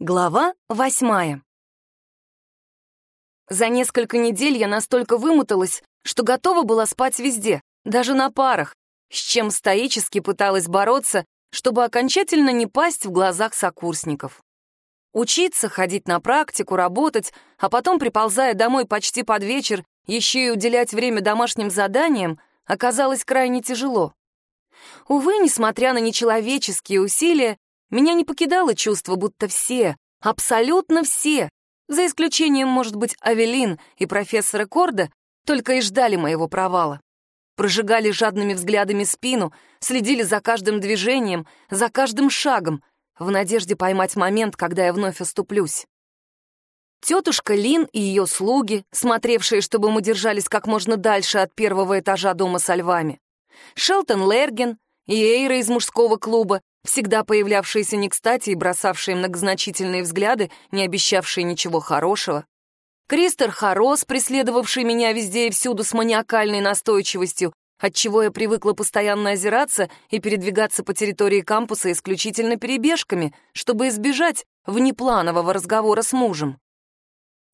Глава восьмая. За несколько недель я настолько вымоталась, что готова была спать везде, даже на парах, с чем стоически пыталась бороться, чтобы окончательно не пасть в глазах сокурсников. Учиться, ходить на практику, работать, а потом, приползая домой почти под вечер, еще и уделять время домашним заданиям, оказалось крайне тяжело. Увы, несмотря на нечеловеческие усилия, меня не покидало чувство, будто все, абсолютно все, за исключением, может быть, Авелин и профессора Корда, только и ждали моего провала. Прожигали жадными взглядами спину, следили за каждым движением, за каждым шагом, в надежде поймать момент, когда я вновь оступлюсь. Тетушка Лин и ее слуги, смотревшие, чтобы мы держались как можно дальше от первого этажа дома со львами. Шелтон Лерген и Эйра из мужского клуба, всегда появлявшиеся не кстати и бросавшие многозначительные взгляды, не обещавшие ничего хорошего. Кристер Харос, преследовавший меня везде и всюду с маниакальной настойчивостью, отчего я привыкла постоянно озираться и передвигаться по территории кампуса исключительно перебежками, чтобы избежать внепланового разговора с мужем.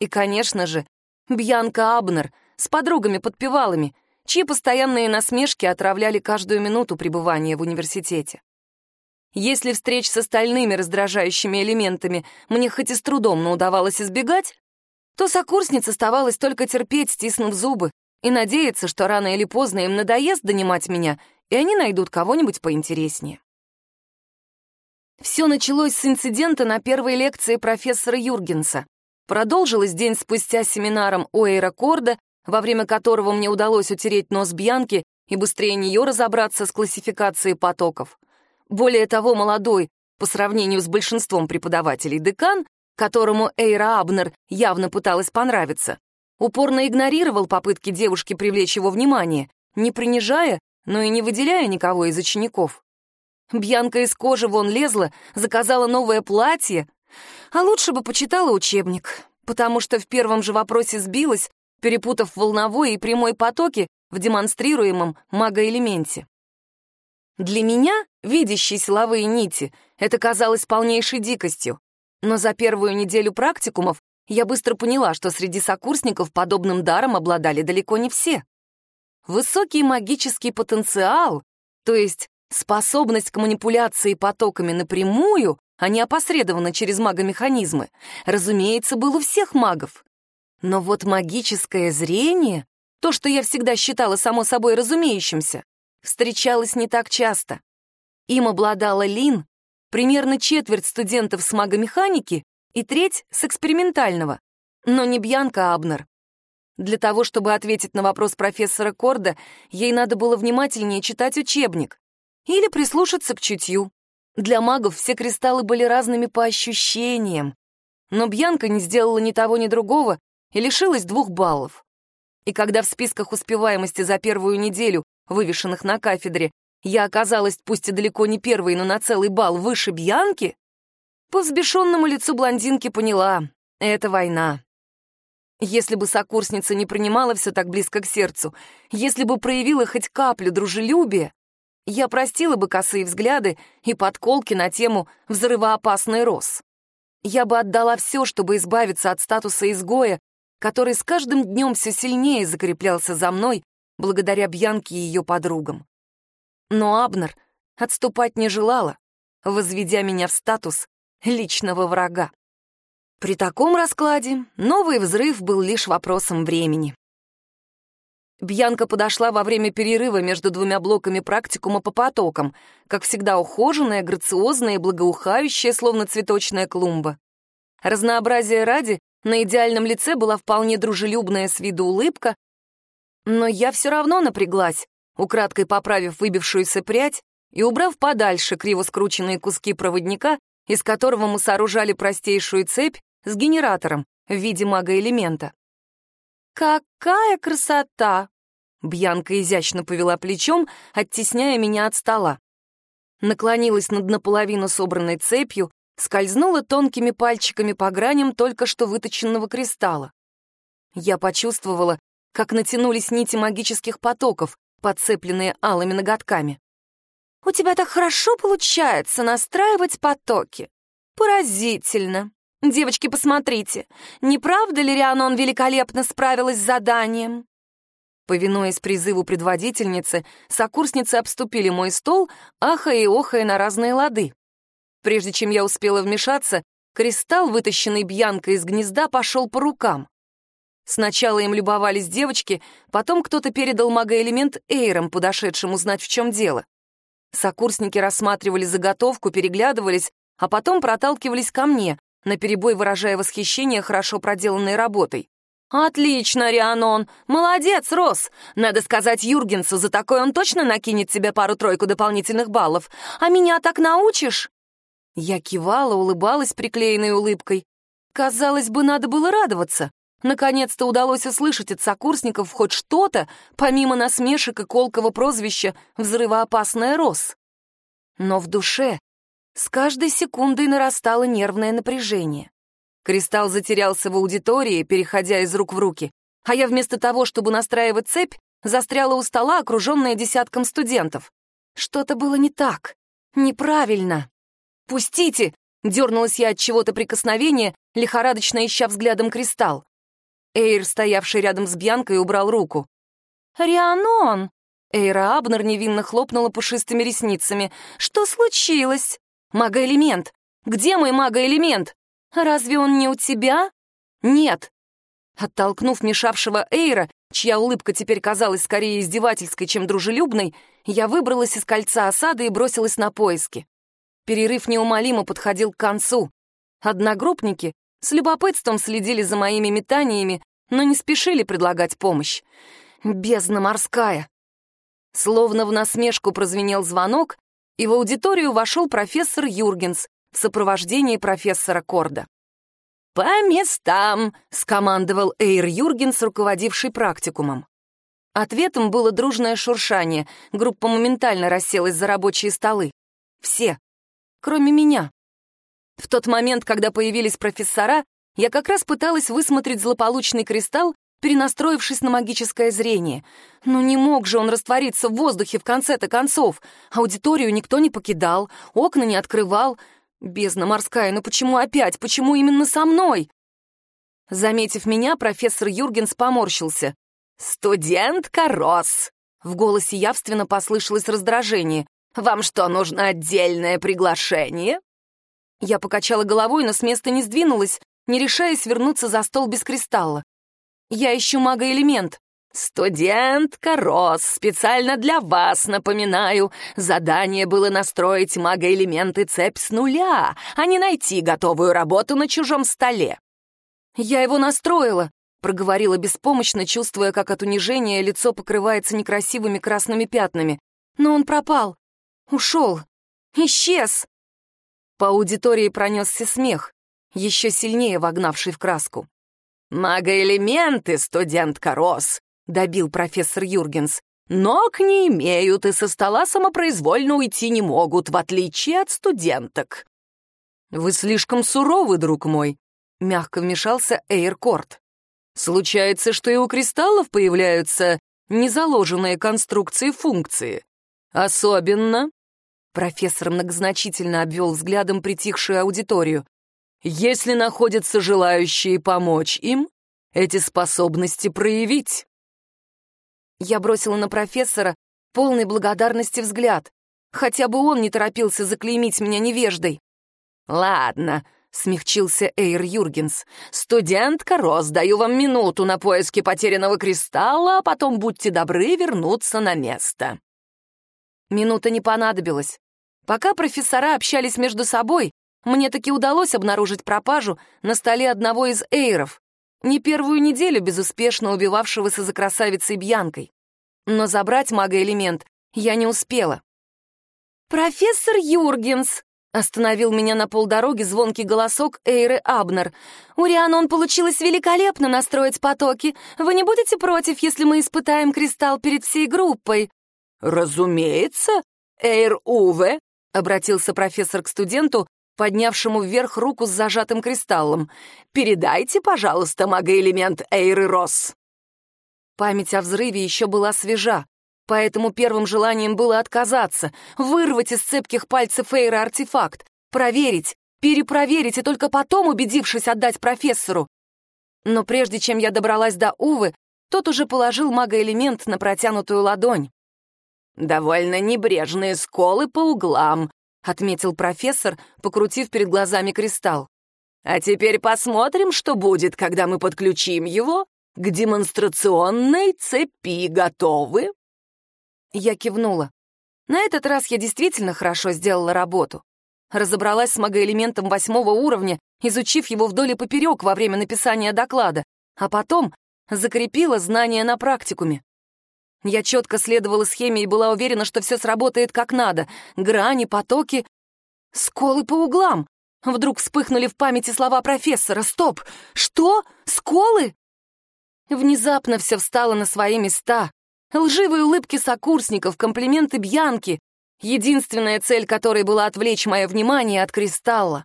И, конечно же, Бьянка Абнер с подругами-подпевалами, чьи постоянные насмешки отравляли каждую минуту пребывания в университете. Если встреч с остальными раздражающими элементами мне хоть и с трудом, но удавалось избегать, то сокурсниц оставалось только терпеть, стиснув зубы, и надеяться, что рано или поздно им надоест донимать меня, и они найдут кого-нибудь поинтереснее. Все началось с инцидента на первой лекции профессора Юргенса. Продолжилось день спустя семинаром Уэйра Корда, во время которого мне удалось утереть нос Бьянки и быстрее нее разобраться с классификацией потоков. Более того, молодой, по сравнению с большинством преподавателей, декан, которому Эйра Абнер явно пыталась понравиться, упорно игнорировал попытки девушки привлечь его внимание, не принижая, но и не выделяя никого из учеников. Бьянка из кожи вон лезла, заказала новое платье, а лучше бы почитала учебник, потому что в первом же вопросе сбилась, перепутав волновой и прямой потоки в демонстрируемом магоэлементе. Для меня, видящей силовые нити, это казалось полнейшей дикостью. Но за первую неделю практикумов я быстро поняла, что среди сокурсников подобным даром обладали далеко не все. Высокий магический потенциал, то есть способность к манипуляции потоками напрямую, а не опосредованно через магомеханизмы, разумеется, был у всех магов. Но вот магическое зрение, то, что я всегда считала само собой разумеющимся, встречалась не так часто. Им обладала Лин, примерно четверть студентов с магомеханики и треть с экспериментального, но не Бьянка Абнер. Для того, чтобы ответить на вопрос профессора Корда, ей надо было внимательнее читать учебник или прислушаться к чутью. Для магов все кристаллы были разными по ощущениям, но Бьянка не сделала ни того, ни другого и лишилась двух баллов. И когда в списках успеваемости за первую неделю вывешенных на кафедре, я оказалась пусть и далеко не первой, но на целый бал выше Бьянки, по взбешенному лицу блондинки поняла — это война. Если бы сокурсница не принимала все так близко к сердцу, если бы проявила хоть каплю дружелюбия, я простила бы косые взгляды и подколки на тему «взрывоопасный роз». Я бы отдала все, чтобы избавиться от статуса изгоя, который с каждым днем все сильнее закреплялся за мной благодаря Бьянке и ее подругам. Но Абнер отступать не желала, возведя меня в статус личного врага. При таком раскладе новый взрыв был лишь вопросом времени. Бьянка подошла во время перерыва между двумя блоками практикума по потокам, как всегда ухоженная, грациозная и благоухающая, словно цветочная клумба. Разнообразие ради, на идеальном лице была вполне дружелюбная с виду улыбка, но я все равно напряглась, украдкой поправив выбившуюся прядь и убрав подальше криво скрученные куски проводника, из которого мы сооружали простейшую цепь с генератором в виде мага-элемента. «Какая красота!» Бьянка изящно повела плечом, оттесняя меня от стола. Наклонилась над наполовину собранной цепью, скользнула тонкими пальчиками по граням только что выточенного кристалла. Я почувствовала, как натянулись нити магических потоков, подцепленные алыми ноготками. «У тебя так хорошо получается настраивать потоки. Поразительно. Девочки, посмотрите, не правда ли Рианон великолепно справилась с заданием? Повинуясь призыву предводительницы, сокурсницы обступили мой стол, ахая и охая на разные лады. Прежде чем я успела вмешаться, кристалл, вытащенный Бьянкой из гнезда, пошел по рукам. Сначала им любовались девочки, потом кто-то передал магоэлемент Эйрам, подошедшим узнать, в чем дело. Сокурсники рассматривали заготовку, переглядывались, а потом проталкивались ко мне, наперебой выражая восхищение хорошо проделанной работой. «Отлично, Рианон! Молодец, Рос! Надо сказать Юргенсу, за такой он точно накинет тебе пару-тройку дополнительных баллов. А меня так научишь?» Я кивала, улыбалась приклеенной улыбкой. Казалось бы, надо было радоваться. Наконец-то удалось услышать от сокурсников хоть что-то, помимо насмешек и колкого прозвища «взрывоопасная Рос». Но в душе с каждой секундой нарастало нервное напряжение. Кристалл затерялся в аудитории, переходя из рук в руки, а я вместо того, чтобы настраивать цепь, застряла у стола, окруженная десятком студентов. Что-то было не так, неправильно. «Пустите!» — дернулась я от чего-то прикосновения, лихорадочно ища взглядом кристалл. Эйр, стоявший рядом с Бьянкой, убрал руку. «Рианон!» Эйра Абнер невинно хлопнула пушистыми ресницами. «Что случилось?» «Магоэлемент! Где мой магоэлемент?» «Разве он не у тебя?» «Нет». Оттолкнув мешавшего Эйра, чья улыбка теперь казалась скорее издевательской, чем дружелюбной, я выбралась из кольца осады и бросилась на поиски. Перерыв неумолимо подходил к концу. Одногруппники с любопытством следили за моими метаниями, но не спешили предлагать помощь. Бездна морская. Словно в насмешку прозвенел звонок, и в аудиторию вошел профессор Юргенс, в сопровождении профессора Корда. «По местам!» — скомандовал Эйр Юргенс, руководивший практикумом. Ответом было дружное шуршание. Группа моментально расселась за рабочие столы. Все, кроме меня. В тот момент, когда появились профессора, я как раз пыталась высмотреть злополучный кристалл, перенастроившись на магическое зрение. Но не мог же он раствориться в воздухе в конце-то концов. Аудиторию никто не покидал, окна не открывал, Бездна морская, но почему опять? Почему именно со мной? Заметив меня, профессор Юргенс поморщился. «Студентка Росс!» В голосе явственно послышалось раздражение. «Вам что, нужно отдельное приглашение?» Я покачала головой, но с места не сдвинулась, не решаясь вернуться за стол без кристалла. «Я ищу мага-элемент. «Студентка Рос, специально для вас напоминаю, задание было настроить магоэлементы цепь с нуля, а не найти готовую работу на чужом столе». «Я его настроила», — проговорила беспомощно, чувствуя, как от унижения лицо покрывается некрасивыми красными пятнами. «Но он пропал. Ушел. Исчез». По аудитории пронесся смех, еще сильнее вогнавший в краску. «Магоэлементы, студентка Рос, — добил профессор Юргенс. «Ног не имеют и со стола самопроизвольно уйти не могут, в отличие от студенток». «Вы слишком суровы, друг мой», — мягко вмешался Эйркорт. «Случается, что и у кристаллов появляются незаложенные конструкции функции. Особенно...» Профессор многозначительно обвел взглядом притихшую аудиторию. «Если находятся желающие помочь им, эти способности проявить». Я бросила на профессора полный благодарности взгляд. Хотя бы он не торопился заклеймить меня невеждой. «Ладно», — смягчился Эйр Юргенс. «Студентка Рос, даю вам минуту на поиски потерянного кристалла, а потом будьте добры вернуться на место». Минута не понадобилась. Пока профессора общались между собой, мне таки удалось обнаружить пропажу на столе одного из эйров не первую неделю безуспешно убивавшегося за красавицей Бьянкой. Но забрать мага-элемент я не успела. «Профессор Юргенс!» — остановил меня на полдороги звонкий голосок Эйры Абнер. «У Рианон получилось великолепно настроить потоки. Вы не будете против, если мы испытаем кристалл перед всей группой?» «Разумеется, Эйр Уве», — обратился профессор к студенту, поднявшему вверх руку с зажатым кристаллом. «Передайте, пожалуйста, магоэлемент Эйры Росс». Память о взрыве еще была свежа, поэтому первым желанием было отказаться, вырвать из цепких пальцев Эйра артефакт, проверить, перепроверить и только потом, убедившись, отдать профессору. Но прежде чем я добралась до Увы, тот уже положил магоэлемент на протянутую ладонь. «Довольно небрежные сколы по углам», — отметил профессор, покрутив перед глазами кристалл. «А теперь посмотрим, что будет, когда мы подключим его к демонстрационной цепи. Готовы?» Я кивнула. На этот раз я действительно хорошо сделала работу. Разобралась с магоэлементом восьмого уровня, изучив его вдоль и поперек во время написания доклада, а потом закрепила знания на практикуме. Я четко следовала схеме и была уверена, что все сработает как надо. Грани, потоки, сколы по углам. Вдруг вспыхнули в памяти слова профессора. «Стоп! Что? Сколы?» Внезапно все встало на свои места. Лживые улыбки сокурсников, комплименты Бьянки. Единственная цель которой была отвлечь мое внимание от кристалла.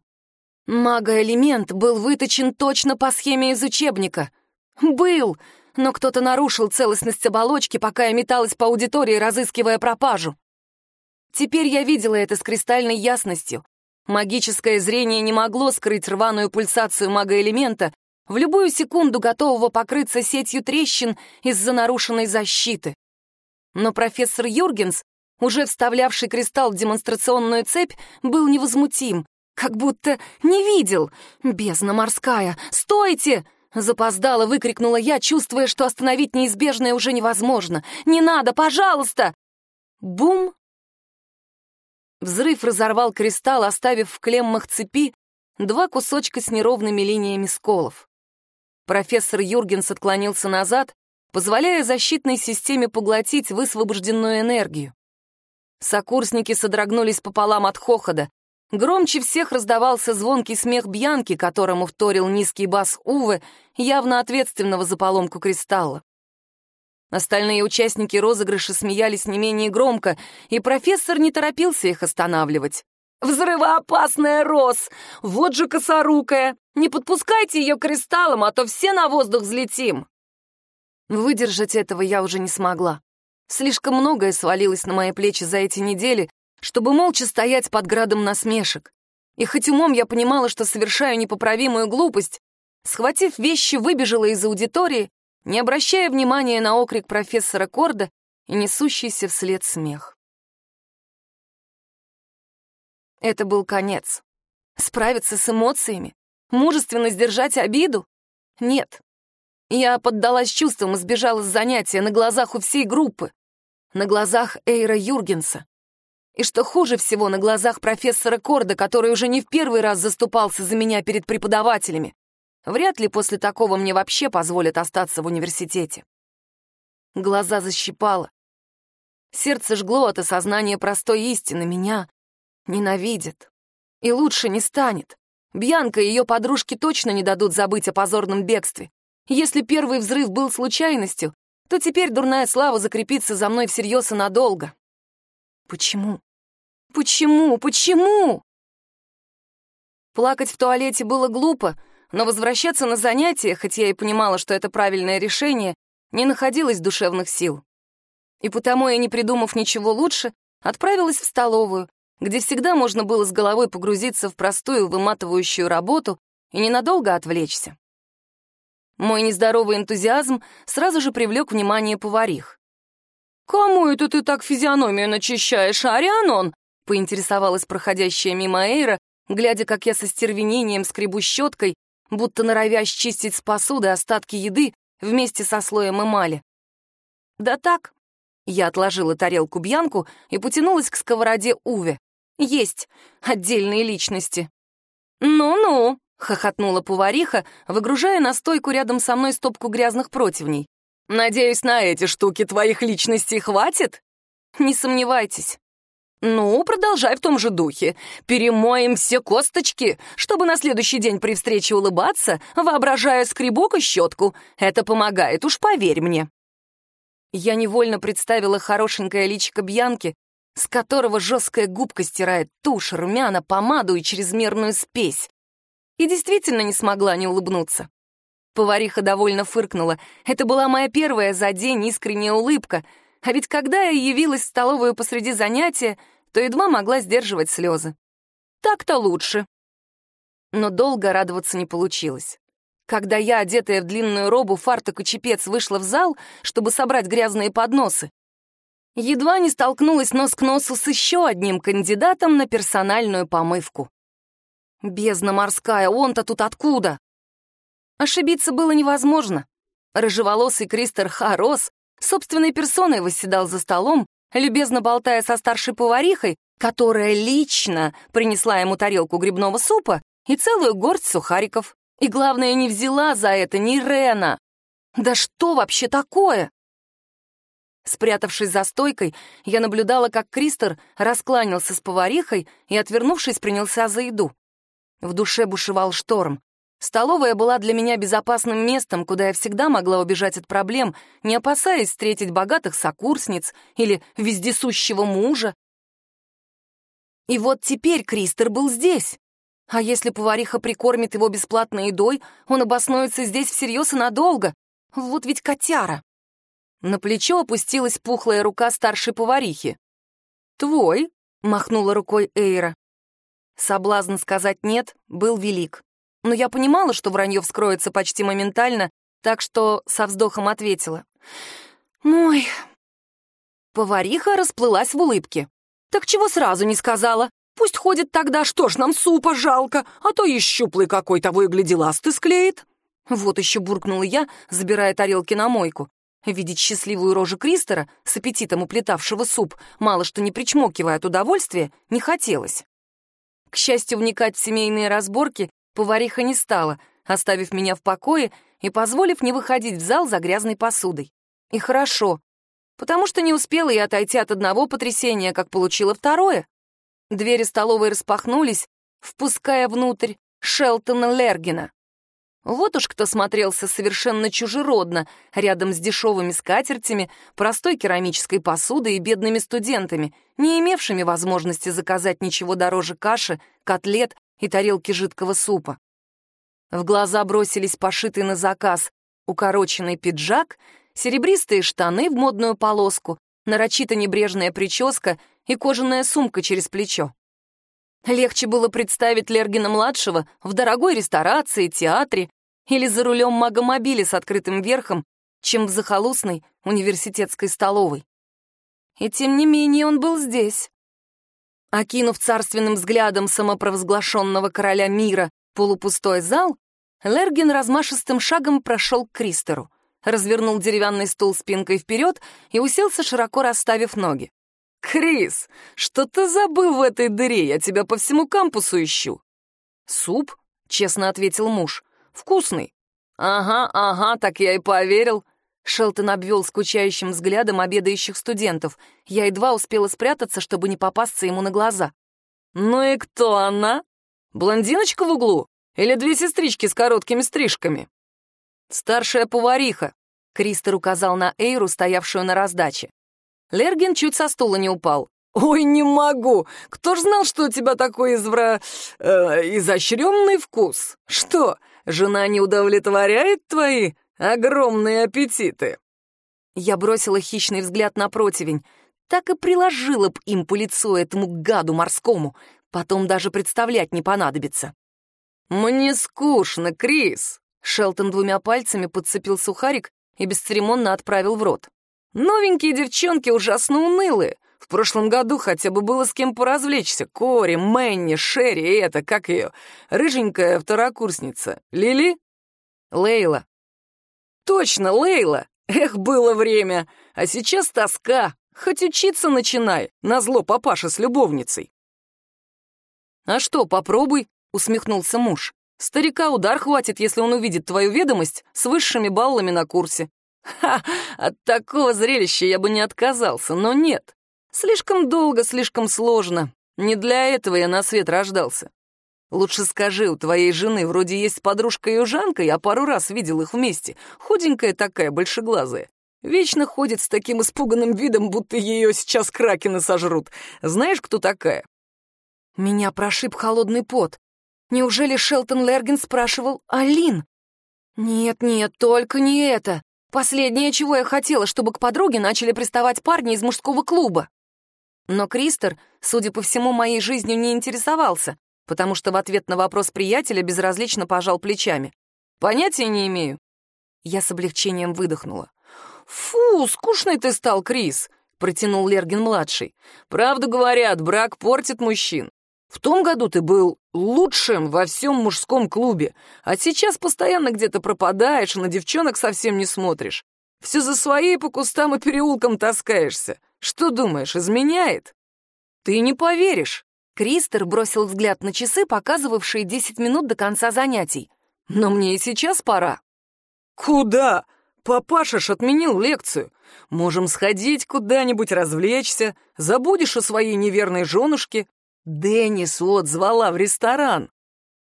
Магоэлемент был выточен точно по схеме из учебника. Был, но кто-то нарушил целостность оболочки, пока я металась по аудитории, разыскивая пропажу. Теперь я видела это с кристальной ясностью. Магическое зрение не могло скрыть рваную пульсацию магоэлемента, в любую секунду готового покрыться сетью трещин из-за нарушенной защиты. Но профессор Юргенс, уже вставлявший кристалл в демонстрационную цепь, был невозмутим, как будто не видел. «Бездна морская! Стойте!» Запоздало выкрикнула я, чувствуя, что остановить неизбежное уже невозможно. «Не надо, пожалуйста!» Бум! Взрыв разорвал кристалл, оставив в клеммах цепи два кусочка с неровными линиями сколов. Профессор Юргенс отклонился назад, позволяя защитной системе поглотить высвобожденную энергию. Сокурсники содрогнулись пополам от хохота. Громче всех раздавался звонкий смех Бьянки, которому вторил низкий бас Увы, явно ответственного за поломку кристалла. Остальные участники розыгрыша смеялись не менее громко, и профессор не торопился их останавливать. «Взрывоопасная Рос! Вот же косорукая! Не подпускайте ее кристаллом, а то все на воздух взлетим!» Выдержать этого я уже не смогла. Слишком многое свалилось на мои плечи за эти недели, чтобы молча стоять под градом насмешек. И хоть умом я понимала, что совершаю непоправимую глупость, схватив вещи, выбежала из аудитории не обращая внимания на окрик профессора Корда и несущийся вслед смех. Это был конец. Справиться с эмоциями? Мужественно сдержать обиду? Нет. Я поддалась чувствам и сбежала с занятия на глазах у всей группы. На глазах Эйра Юргенса. И что хуже всего, на глазах профессора Корда, который уже не в первый раз заступался за меня перед преподавателями. Вряд ли после такого мне вообще позволят остаться в университете. Глаза защипало. Сердце жгло от осознания простой истины. Меня ненавидят. И лучше не станет. Бьянка и ее подружки точно не дадут забыть о позорном бегстве. Если первый взрыв был случайностью, то теперь дурная слава закрепится за мной всерьез и надолго. Почему? Почему? Почему? Плакать в туалете было глупо, но возвращаться на занятия, хоть я и понимала, что это правильное решение, не находилось душевных сил. И потому я, не придумав ничего лучше, отправилась в столовую, где всегда можно было с головой погрузиться в простую выматывающую работу и ненадолго отвлечься. Мой нездоровый энтузиазм сразу же привлек внимание поварих. «Кому это ты так физиономию начищаешь, Арианон?» — поинтересовалась проходящая мимо Эйра, глядя, как я со стервенением скребу щеткой будто норовя счистить с посуды остатки еды вместе со слоем эмали. «Да так». Я отложила тарелку Бьянку и потянулась к сковороде Уве. «Есть отдельные личности». «Ну-ну», — хохотнула повариха, выгружая на стойку рядом со мной стопку грязных противней. «Надеюсь, на эти штуки твоих личностей хватит?» «Не сомневайтесь». «Ну, продолжай в том же духе. Перемоем все косточки, чтобы на следующий день при встрече улыбаться, воображая скребок и щетку. Это помогает, уж поверь мне». Я невольно представила хорошенькое личико Бьянки, с которого жесткая губка стирает тушь, румяна, помаду и чрезмерную спесь. И действительно не смогла не улыбнуться. Повариха довольно фыркнула. Это была моя первая за день искренняя улыбка — а ведь когда я явилась в столовую посреди занятия, то едва могла сдерживать слезы. Так-то лучше. Но долго радоваться не получилось. Когда я, одетая в длинную робу, фартук и чепец, вышла в зал, чтобы собрать грязные подносы, едва не столкнулась нос к носу с еще одним кандидатом на персональную помывку. Бездна морская, он-то тут откуда? Ошибиться было невозможно. Рыжеволосый Кристер Харос собственной персоной восседал за столом, любезно болтая со старшей поварихой, которая лично принесла ему тарелку грибного супа и целую горсть сухариков. И, главное, не взяла за это ни Рена. Да что вообще такое? Спрятавшись за стойкой, я наблюдала, как Кристер раскланялся с поварихой и, отвернувшись, принялся за еду. В душе бушевал шторм. Столовая была для меня безопасным местом, куда я всегда могла убежать от проблем, не опасаясь встретить богатых сокурсниц или вездесущего мужа. И вот теперь Кристер был здесь. А если повариха прикормит его бесплатной едой, он обоснуется здесь всерьез и надолго. Вот ведь котяра. На плечо опустилась пухлая рука старшей поварихи. «Твой?» — махнула рукой Эйра. Соблазн сказать «нет» был велик но я понимала, что вранье вскроется почти моментально, так что со вздохом ответила. «Мой...» Повариха расплылась в улыбке. «Так чего сразу не сказала? Пусть ходит тогда, что ж нам супа жалко, а то и щуплый какой того и гляди ласты склеит». Вот еще буркнула я, забирая тарелки на мойку. Видеть счастливую рожу Кристера, с аппетитом уплетавшего суп, мало что не причмокивая от удовольствия, не хотелось. К счастью, вникать в семейные разборки Повариха не стала, оставив меня в покое и позволив не выходить в зал за грязной посудой. И хорошо, потому что не успела я отойти от одного потрясения, как получила второе. Двери столовой распахнулись, впуская внутрь Шелтона Лергина. Вот уж кто смотрелся совершенно чужеродно, рядом с дешевыми скатертями, простой керамической посудой и бедными студентами, не имевшими возможности заказать ничего дороже каши, котлет и тарелки жидкого супа. В глаза бросились пошитый на заказ укороченный пиджак, серебристые штаны в модную полоску, нарочито небрежная прическа и кожаная сумка через плечо. Легче было представить Лергина-младшего в дорогой ресторации, театре или за рулем магомобиля с открытым верхом, чем в захолустной университетской столовой. И тем не менее он был здесь, Окинув царственным взглядом самопровозглашенного короля мира полупустой зал, Лерген размашистым шагом прошел к Кристеру, развернул деревянный стул спинкой вперед и уселся, широко расставив ноги. «Крис, что ты забыл в этой дыре? Я тебя по всему кампусу ищу». «Суп?» — честно ответил муж. «Вкусный». «Ага, ага, так я и поверил. Шелтон обвел скучающим взглядом обедающих студентов. Я едва успела спрятаться, чтобы не попасться ему на глаза. «Ну и кто она? Блондиночка в углу? Или две сестрички с короткими стрижками?» «Старшая повариха», — Кристер указал на Эйру, стоявшую на раздаче. Лерген чуть со стула не упал. «Ой, не могу! Кто ж знал, что у тебя такой извра... Э, изощренный вкус? Что, жена не удовлетворяет твои Огромные аппетиты!» Я бросила хищный взгляд на противень. Так и приложила б им по лицу этому гаду морскому. Потом даже представлять не понадобится. «Мне скучно, Крис!» Шелтон двумя пальцами подцепил сухарик и бесцеремонно отправил в рот. «Новенькие девчонки ужасно унылые. В прошлом году хотя бы было с кем поразвлечься. Кори, Мэнни, Шерри и это, как ее, рыженькая второкурсница. Лили?» «Лейла», Точно, Лейла! Эх, было время! А сейчас тоска. Хоть учиться начинай, назло папаша с любовницей. «А что, попробуй», — усмехнулся муж. «Старика удар хватит, если он увидит твою ведомость с высшими баллами на курсе». «Ха! От такого зрелища я бы не отказался, но нет. Слишком долго, слишком сложно. Не для этого я на свет рождался. Лучше скажи, у твоей жены вроде есть подружка-южанка, я пару раз видел их вместе. Худенькая такая, большеглазая. Вечно ходит с таким испуганным видом, будто ее сейчас кракены сожрут. Знаешь, кто такая?» Меня прошиб холодный пот. Неужели Шелтон Лерген спрашивал Алин? «Нет-нет, только не это. Последнее, чего я хотела, чтобы к подруге начали приставать парни из мужского клуба». Но Кристер, судя по всему, моей жизнью не интересовался, потому что в ответ на вопрос приятеля безразлично пожал плечами. «Понятия не имею». Я с облегчением выдохнула. «Фу, скучный ты стал, Крис», — протянул Лергин-младший. «Правду говорят, брак портит мужчин. В том году ты был лучшим во всем мужском клубе, а сейчас постоянно где-то пропадаешь на девчонок совсем не смотришь. Все за своей по кустам и переулкам таскаешься. Что думаешь, изменяет? Ты не поверишь. Кристер бросил взгляд на часы, показывавшие 10 минут до конца занятий. Но мне и сейчас пора. Куда? Папаша ж отменил лекцию. Можем сходить куда-нибудь, развлечься. Забудешь о своей неверной женушке. Деннис вот звала в ресторан.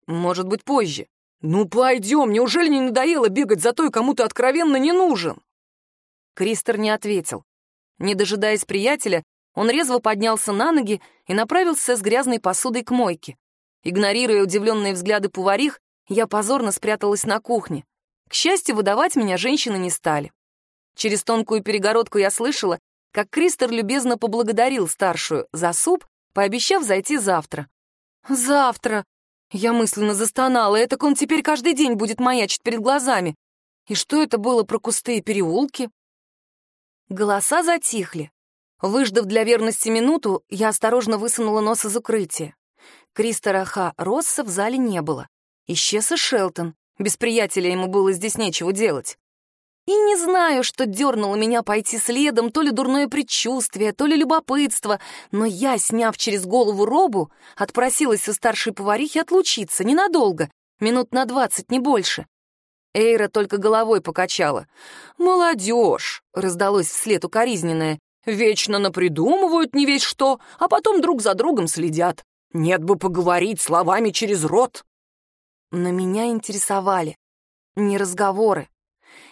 Может быть, позже. Ну, пойдем, неужели не надоело бегать за той, кому ты откровенно не нужен? Кристер не ответил. Не дожидаясь приятеля, он резво поднялся на ноги и направился с грязной посудой к мойке. Игнорируя удивленные взгляды поварих, я позорно спряталась на кухне. К счастью, выдавать меня женщины не стали. Через тонкую перегородку я слышала, как Кристер любезно поблагодарил старшую за суп, пообещав зайти завтра. «Завтра!» Я мысленно застонала, это он теперь каждый день будет маячить перед глазами. И что это было про кусты и переулки? Голоса затихли. Выждав для верности минуту, я осторожно высунула нос из укрытия. Кристера Ха Росса в зале не было. Исчез и Шелтон. Без приятеля ему было здесь нечего делать. И не знаю, что дернуло меня пойти следом, то ли дурное предчувствие, то ли любопытство, но я, сняв через голову робу, отпросилась у старшей поварихи отлучиться ненадолго, минут на двадцать, не больше. Эйра только головой покачала. «Молодежь!» — раздалось вслед укоризненное. «Вечно напридумывают не весь что, а потом друг за другом следят. Нет бы поговорить словами через рот!» Но меня интересовали не разговоры.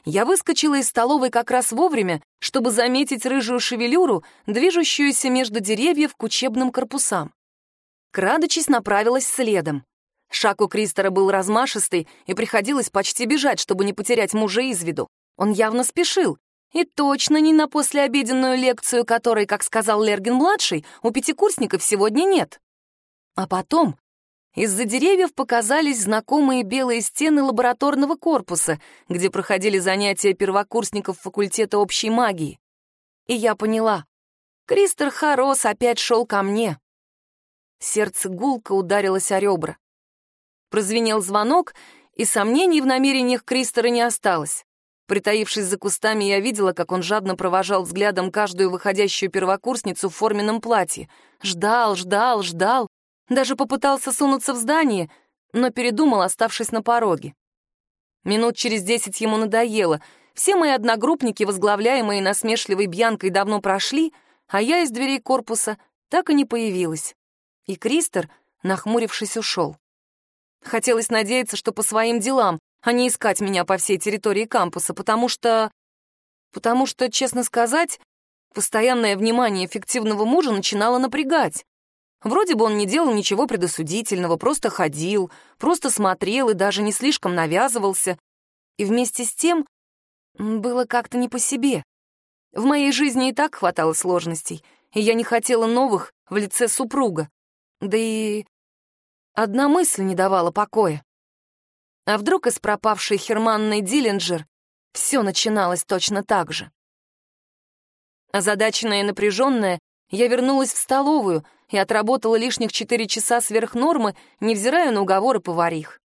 Я выскочила из столовой как раз вовремя, чтобы заметить рыжую шевелюру, движущуюся между деревьев к учебным корпусам. Крадучись, направилась следом. Шаг у Кристера был размашистый, и приходилось почти бежать, чтобы не потерять мужа из виду. Он явно спешил. И точно не на послеобеденную лекцию, которой, как сказал Лергин-младший, у пятикурсников сегодня нет. А потом из-за деревьев показались знакомые белые стены лабораторного корпуса, где проходили занятия первокурсников факультета общей магии. И я поняла. Кристер Харос опять шел ко мне. Сердце гулко ударилось о ребра. Прозвенел звонок, и сомнений в намерениях Кристера не осталось. Притаившись за кустами, я видела, как он жадно провожал взглядом каждую выходящую первокурсницу в форменном платье. Ждал, ждал, ждал. Даже попытался сунуться в здание, но передумал, оставшись на пороге. Минут через десять ему надоело. Все мои одногруппники, возглавляемые насмешливой Бьянкой, давно прошли, а я из дверей корпуса так и не появилась. И Кристер, нахмурившись, ушел. Хотелось надеяться, что по своим делам, а не искать меня по всей территории кампуса, потому что... Потому что, честно сказать, постоянное внимание эффективного мужа начинало напрягать. Вроде бы он не делал ничего предосудительного, просто ходил, просто смотрел и даже не слишком навязывался. И вместе с тем было как-то не по себе. В моей жизни и так хватало сложностей, и я не хотела новых в лице супруга. Да и Одна мысль не давала покоя. А вдруг из пропавшей Херманной Диллинджер все начиналось точно так же? Озадаченная и напряженная, я вернулась в столовую и отработала лишних четыре часа сверх нормы, невзирая на уговоры поварих.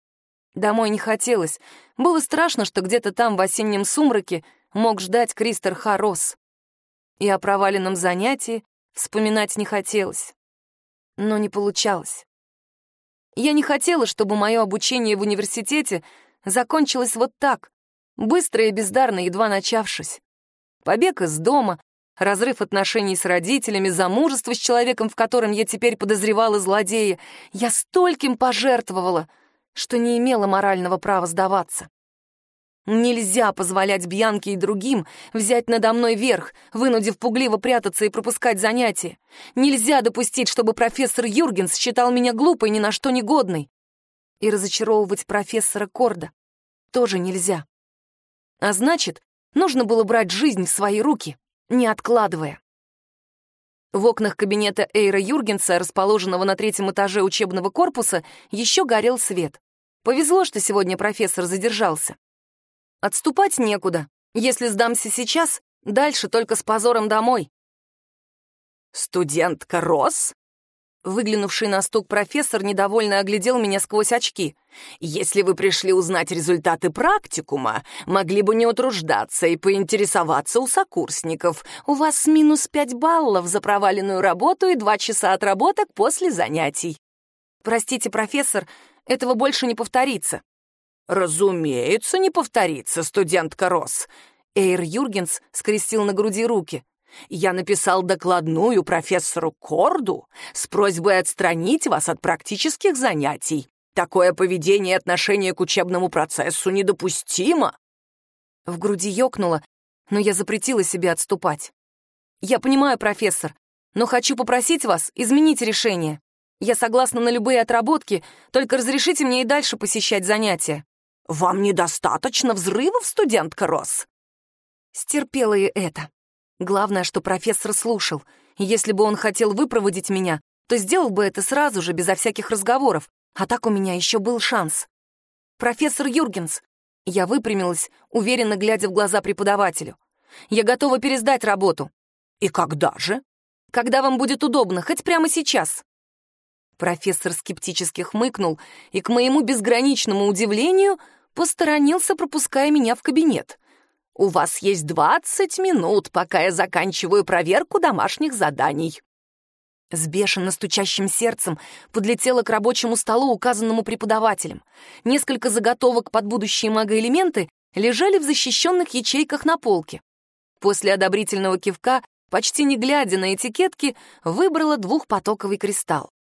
Домой не хотелось. Было страшно, что где-то там в осеннем сумраке мог ждать Кристер Харос. И о проваленном занятии вспоминать не хотелось. Но не получалось. Я не хотела, чтобы мое обучение в университете закончилось вот так, быстро и бездарно, едва начавшись. Побег из дома, разрыв отношений с родителями, замужество с человеком, в котором я теперь подозревала злодея. Я стольким пожертвовала, что не имела морального права сдаваться. Нельзя позволять Бьянке и другим взять надо мной верх, вынудив пугливо прятаться и пропускать занятия. Нельзя допустить, чтобы профессор Юргенс считал меня глупой, ни на что негодной. И разочаровывать профессора Корда тоже нельзя. А значит, нужно было брать жизнь в свои руки, не откладывая. В окнах кабинета Эйра Юргенса, расположенного на третьем этаже учебного корпуса, еще горел свет. Повезло, что сегодня профессор задержался. Отступать некуда. Если сдамся сейчас, дальше только с позором домой. «Студентка Росс?» Выглянувший на стук профессор недовольно оглядел меня сквозь очки. «Если вы пришли узнать результаты практикума, могли бы не утруждаться и поинтересоваться у сокурсников. У вас минус пять баллов за проваленную работу и два часа отработок после занятий». «Простите, профессор, этого больше не повторится». «Разумеется, не повторится, студентка Росс». Эйр Юргенс скрестил на груди руки. Я написал докладную профессору Корду с просьбой отстранить вас от практических занятий. Такое поведение и отношение к учебному процессу недопустимо. В груди ёкнуло, но я запретила себе отступать. Я понимаю, профессор, но хочу попросить вас изменить решение. Я согласна на любые отработки, только разрешите мне и дальше посещать занятия. Вам недостаточно взрывов, студентка Росс? Стерпела и это. Главное, что профессор слушал. Если бы он хотел выпроводить меня, то сделал бы это сразу же, безо всяких разговоров. А так у меня еще был шанс. «Профессор Юргенс!» Я выпрямилась, уверенно глядя в глаза преподавателю. «Я готова пересдать работу». «И когда же?» «Когда вам будет удобно, хоть прямо сейчас». Профессор скептически хмыкнул и, к моему безграничному удивлению, посторонился, пропуская меня в кабинет. У вас есть двадцать минут, пока я заканчиваю проверку домашних заданий». С бешено стучащим сердцем подлетела к рабочему столу, указанному преподавателем. Несколько заготовок под будущие магоэлементы лежали в защищенных ячейках на полке. После одобрительного кивка, почти не глядя на этикетки, выбрала двухпотоковый кристалл.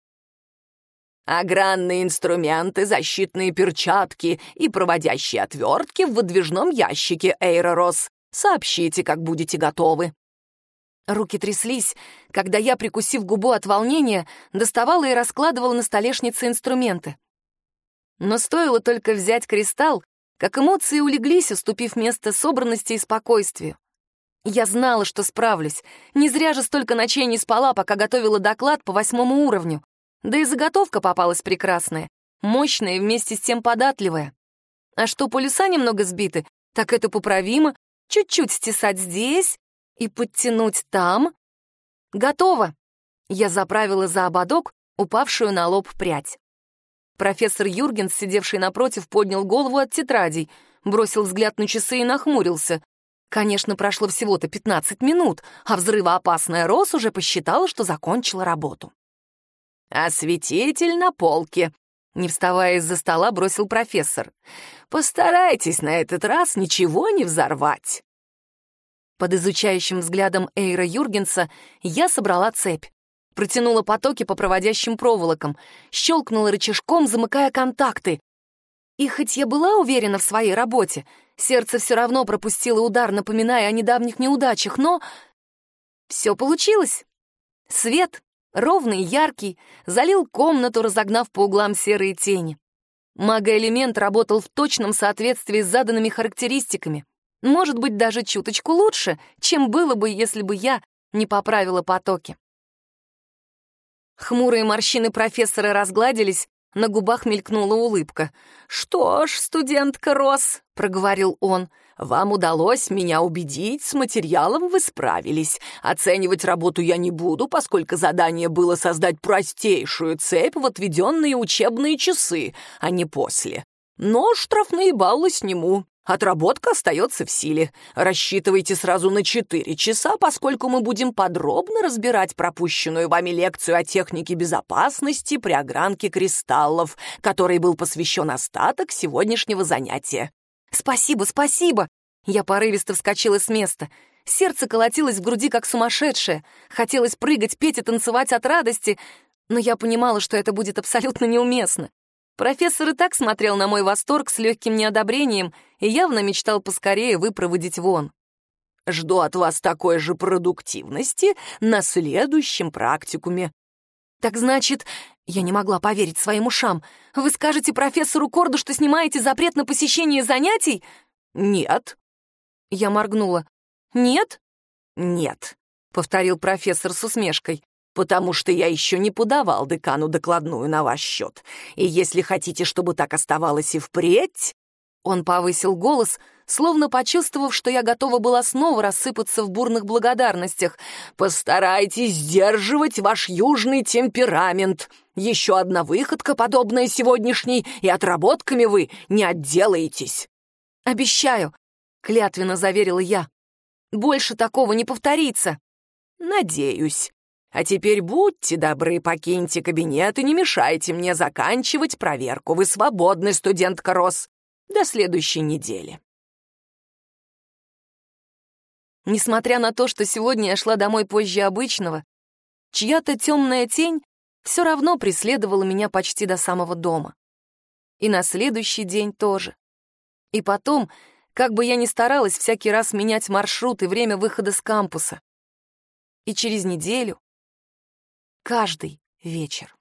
Огранные инструменты, защитные перчатки и проводящие отвертки в выдвижном ящике Эйророс. Сообщите, как будете готовы». Руки тряслись, когда я, прикусив губу от волнения, доставала и раскладывала на столешнице инструменты. Но стоило только взять кристалл, как эмоции улеглись, уступив место собранности и спокойствию. Я знала, что справлюсь. Не зря же столько ночей не спала, пока готовила доклад по восьмому уровню. Да и заготовка попалась прекрасная, мощная и вместе с тем податливая. А что полюса немного сбиты, так это поправимо. Чуть-чуть стесать здесь и подтянуть там. Готово. Я заправила за ободок упавшую на лоб прядь. Профессор Юргенс, сидевший напротив, поднял голову от тетрадей, бросил взгляд на часы и нахмурился. Конечно, прошло всего-то 15 минут, а взрывоопасная Рос уже посчитала, что закончила работу. «Осветитель на полке», — не вставая из-за стола, бросил профессор. «Постарайтесь на этот раз ничего не взорвать». Под изучающим взглядом Эйра Юргенса я собрала цепь. Протянула потоки по проводящим проволокам, щелкнула рычажком, замыкая контакты. И хоть я была уверена в своей работе, сердце все равно пропустило удар, напоминая о недавних неудачах, но... Все получилось. Свет, ровный, яркий, залил комнату, разогнав по углам серые тени. Магоэлемент работал в точном соответствии с заданными характеристиками. Может быть, даже чуточку лучше, чем было бы, если бы я не поправила потоки. Хмурые морщины профессора разгладились, на губах мелькнула улыбка. «Что ж, студентка Росс», — проговорил он, — вам удалось меня убедить, с материалом вы справились. Оценивать работу я не буду, поскольку задание было создать простейшую цепь в отведенные учебные часы, а не после. Но штрафные баллы сниму. Отработка остается в силе. Рассчитывайте сразу на 4 часа, поскольку мы будем подробно разбирать пропущенную вами лекцию о технике безопасности при огранке кристаллов, которой был посвящен остаток сегодняшнего занятия. «Спасибо, спасибо!» Я порывисто вскочила с места. Сердце колотилось в груди, как сумасшедшее. Хотелось прыгать, петь и танцевать от радости, но я понимала, что это будет абсолютно неуместно. Профессор и так смотрел на мой восторг с легким неодобрением и явно мечтал поскорее выпроводить вон. «Жду от вас такой же продуктивности на следующем практикуме». «Так значит, я не могла поверить своим ушам. Вы скажете профессору Корду, что снимаете запрет на посещение занятий? Нет. Я моргнула. Нет? Нет. — повторил профессор с усмешкой. «Потому что я еще не подавал декану докладную на ваш счет. И если хотите, чтобы так оставалось и впредь...» Он повысил голос, словно почувствовав, что я готова была снова рассыпаться в бурных благодарностях. «Постарайтесь сдерживать ваш южный темперамент. Еще одна выходка, подобная сегодняшней, и отработками вы не отделаетесь». «Обещаю», — клятвенно заверила я. «Больше такого не повторится». «Надеюсь. А теперь будьте добры, покиньте кабинет и не мешайте мне заканчивать проверку. Вы свободны, студентка Росс. До следующей недели». Несмотря на то, что сегодня я шла домой позже обычного, чья-то темная тень все равно преследовала меня почти до самого дома. И на следующий день тоже. И потом, как бы я ни старалась всякий раз менять маршрут и время выхода с кампуса. И через неделю, каждый вечер.